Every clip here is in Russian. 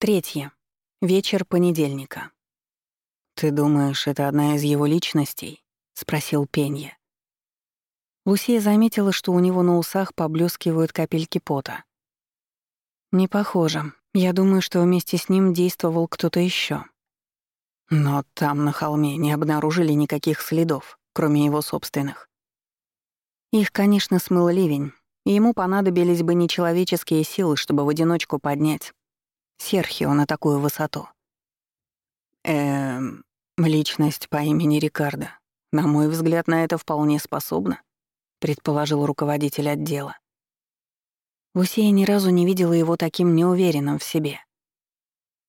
Третье. Вечер понедельника. «Ты думаешь, это одна из его личностей?» — спросил Пенья. Лусия заметила, что у него на усах поблескивают капельки пота. «Не похоже. Я думаю, что вместе с ним действовал кто-то еще. Но там, на холме, не обнаружили никаких следов, кроме его собственных. Их, конечно, смыл ливень, и ему понадобились бы нечеловеческие силы, чтобы в одиночку поднять Серхио на такую высоту. Эм, личность по имени Рикардо. На мой взгляд, на это вполне способна, предположил руководитель отдела. Лусия ни разу не видела его таким неуверенным в себе.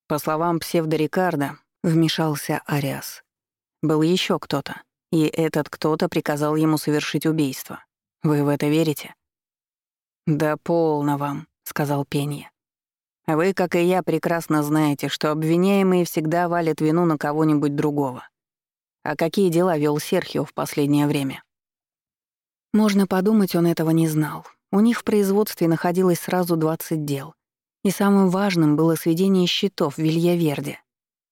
По словам псевдо-Рикардо, вмешался Ариас. Был еще кто-то, и этот кто-то приказал ему совершить убийство. Вы в это верите? «Да полно вам», — сказал Пенья. Вы, как и я, прекрасно знаете, что обвиняемые всегда валят вину на кого-нибудь другого. А какие дела вел Серхио в последнее время? Можно подумать, он этого не знал. У них в производстве находилось сразу 20 дел. И самым важным было сведение счетов в Вильяверде.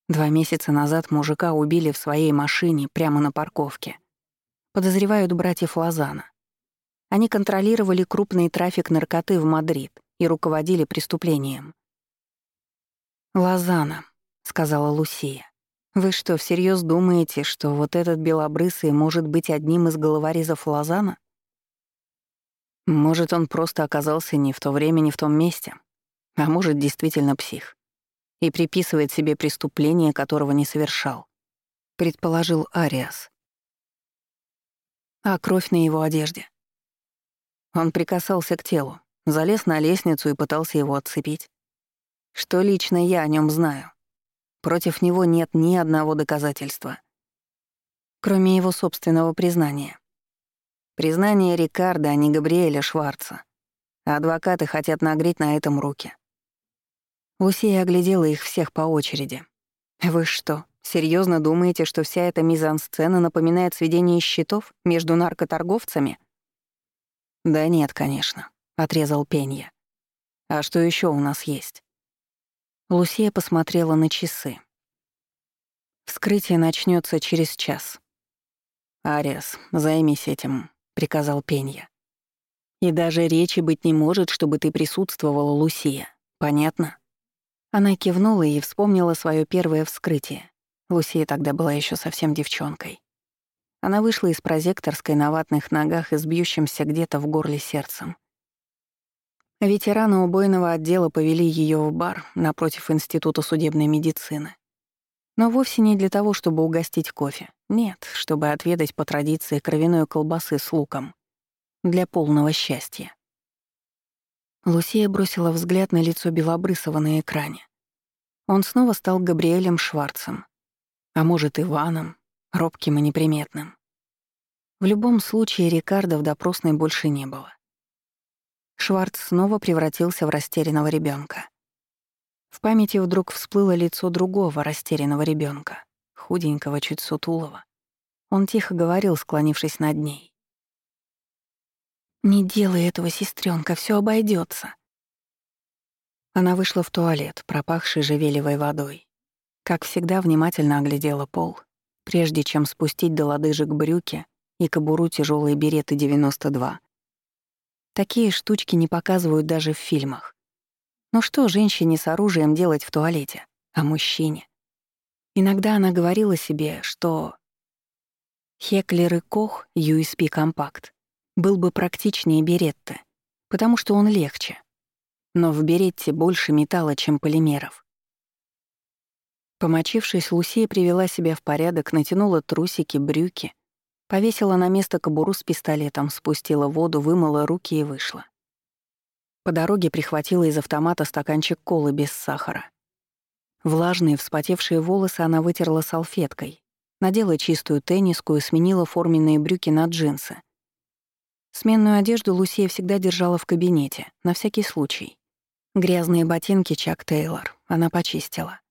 Два месяца назад мужика убили в своей машине прямо на парковке. Подозревают братьев Лозана. Они контролировали крупный трафик наркоты в Мадрид и руководили преступлением. «Лозана», — сказала Лусия. «Вы что, всерьез думаете, что вот этот белобрысый может быть одним из головорезов Лозана?» Может, он просто оказался не в то время, не в том месте. А может, действительно псих. И приписывает себе преступление, которого не совершал. Предположил Ариас. А кровь на его одежде. Он прикасался к телу, залез на лестницу и пытался его отцепить что лично я о нем знаю. Против него нет ни одного доказательства. Кроме его собственного признания. Признание Рикардо, а не Габриэля Шварца. адвокаты хотят нагреть на этом руки. Лусия оглядела их всех по очереди. «Вы что, серьезно думаете, что вся эта мизансцена напоминает сведение счетов между наркоторговцами?» «Да нет, конечно», — отрезал Пенья. «А что еще у нас есть?» Лусия посмотрела на часы. «Вскрытие начнется через час». «Ариас, займись этим», — приказал Пенья. «И даже речи быть не может, чтобы ты присутствовала, Лусия. Понятно?» Она кивнула и вспомнила свое первое вскрытие. Лусия тогда была еще совсем девчонкой. Она вышла из прозекторской на ватных ногах и с бьющимся где-то в горле сердцем. Ветераны убойного отдела повели ее в бар напротив Института судебной медицины. Но вовсе не для того, чтобы угостить кофе. Нет, чтобы отведать по традиции кровяной колбасы с луком. Для полного счастья. Лусия бросила взгляд на лицо Белобрысова на экране. Он снова стал Габриэлем Шварцем. А может, Иваном, робким и неприметным. В любом случае, Рикардо в допросной больше не было. Шварц снова превратился в растерянного ребенка. В памяти вдруг всплыло лицо другого растерянного ребенка, худенького, чуть сутулого. Он тихо говорил, склонившись над ней. «Не делай этого, сестренка, все обойдется. Она вышла в туалет, пропахший живелевой водой. Как всегда, внимательно оглядела пол, прежде чем спустить до лодыжек брюки и кобуру тяжелые береты 92, Такие штучки не показывают даже в фильмах. Но что женщине с оружием делать в туалете? А мужчине? Иногда она говорила себе, что Хеклер и Кох USP Компакт был бы практичнее Беретты, потому что он легче. Но в Беретте больше металла, чем полимеров. Помочившись, Лусия привела себя в порядок, натянула трусики, брюки, Повесила на место кобуру с пистолетом, спустила воду, вымыла руки и вышла. По дороге прихватила из автомата стаканчик колы без сахара. Влажные, вспотевшие волосы она вытерла салфеткой, надела чистую тенниску и сменила форменные брюки на джинсы. Сменную одежду Лусия всегда держала в кабинете, на всякий случай. Грязные ботинки Чак Тейлор она почистила.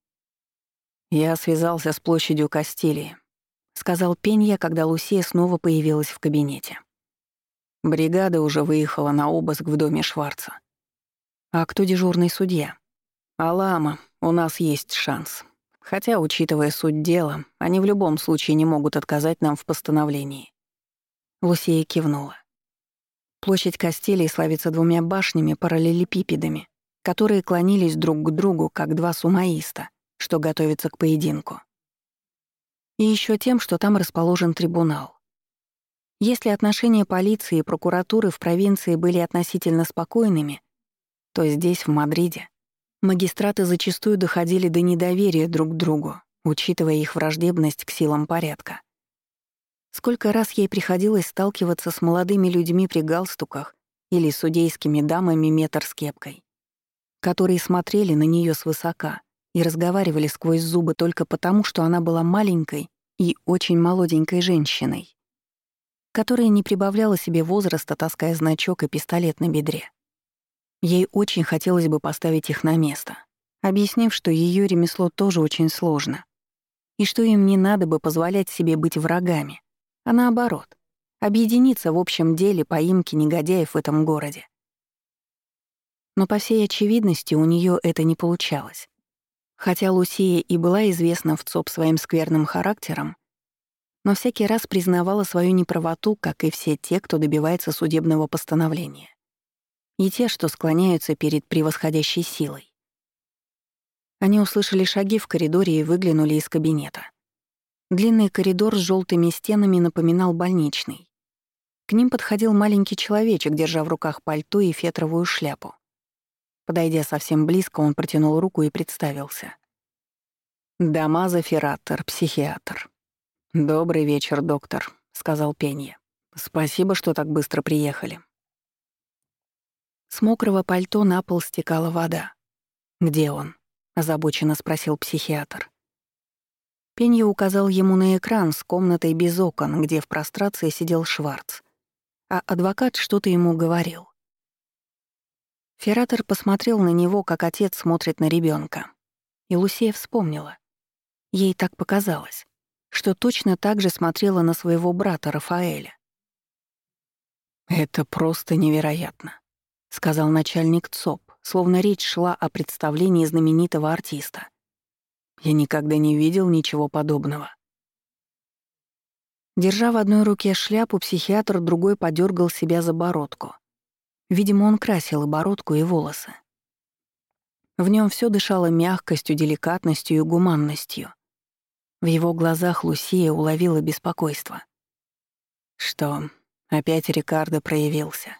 Я связался с площадью Кастилии, сказал Пенья, когда Лусия снова появилась в кабинете. Бригада уже выехала на обыск в доме Шварца. А кто дежурный судья? Алама, у нас есть шанс. Хотя, учитывая суть дела, они в любом случае не могут отказать нам в постановлении». Лусия кивнула. Площадь Костелей славится двумя башнями-параллелепипедами, которые клонились друг к другу, как два сумаиста, что готовятся к поединку. И еще тем, что там расположен трибунал. Если отношения полиции и прокуратуры в провинции были относительно спокойными, то здесь, в Мадриде, магистраты зачастую доходили до недоверия друг к другу, учитывая их враждебность к силам порядка. Сколько раз ей приходилось сталкиваться с молодыми людьми при галстуках или судейскими дамами метр с кепкой, которые смотрели на нее свысока и разговаривали сквозь зубы только потому, что она была маленькой и очень молоденькой женщиной которая не прибавляла себе возраста, таская значок и пистолет на бедре. Ей очень хотелось бы поставить их на место, объяснив, что ее ремесло тоже очень сложно, и что им не надо бы позволять себе быть врагами, а наоборот, объединиться в общем деле поимки негодяев в этом городе. Но по всей очевидности у нее это не получалось. Хотя Лусия и была известна в ЦОП своим скверным характером, но всякий раз признавала свою неправоту, как и все те, кто добивается судебного постановления. И те, что склоняются перед превосходящей силой. Они услышали шаги в коридоре и выглянули из кабинета. Длинный коридор с желтыми стенами напоминал больничный. К ним подходил маленький человечек, держа в руках пальто и фетровую шляпу. Подойдя совсем близко, он протянул руку и представился. «Дамаза Ферратор, психиатр», «Добрый вечер, доктор», — сказал Пенья. «Спасибо, что так быстро приехали». С мокрого пальто на пол стекала вода. «Где он?» — озабоченно спросил психиатр. Пенья указал ему на экран с комнатой без окон, где в прострации сидел Шварц. А адвокат что-то ему говорил. Ферратор посмотрел на него, как отец смотрит на ребенка, И Лусея вспомнила. Ей так показалось что точно так же смотрела на своего брата Рафаэля. «Это просто невероятно», — сказал начальник ЦОП, словно речь шла о представлении знаменитого артиста. «Я никогда не видел ничего подобного». Держа в одной руке шляпу, психиатр другой подергал себя за бородку. Видимо, он красил и бородку, и волосы. В нем все дышало мягкостью, деликатностью и гуманностью. В его глазах Лусия уловила беспокойство. Что, опять Рикардо проявился?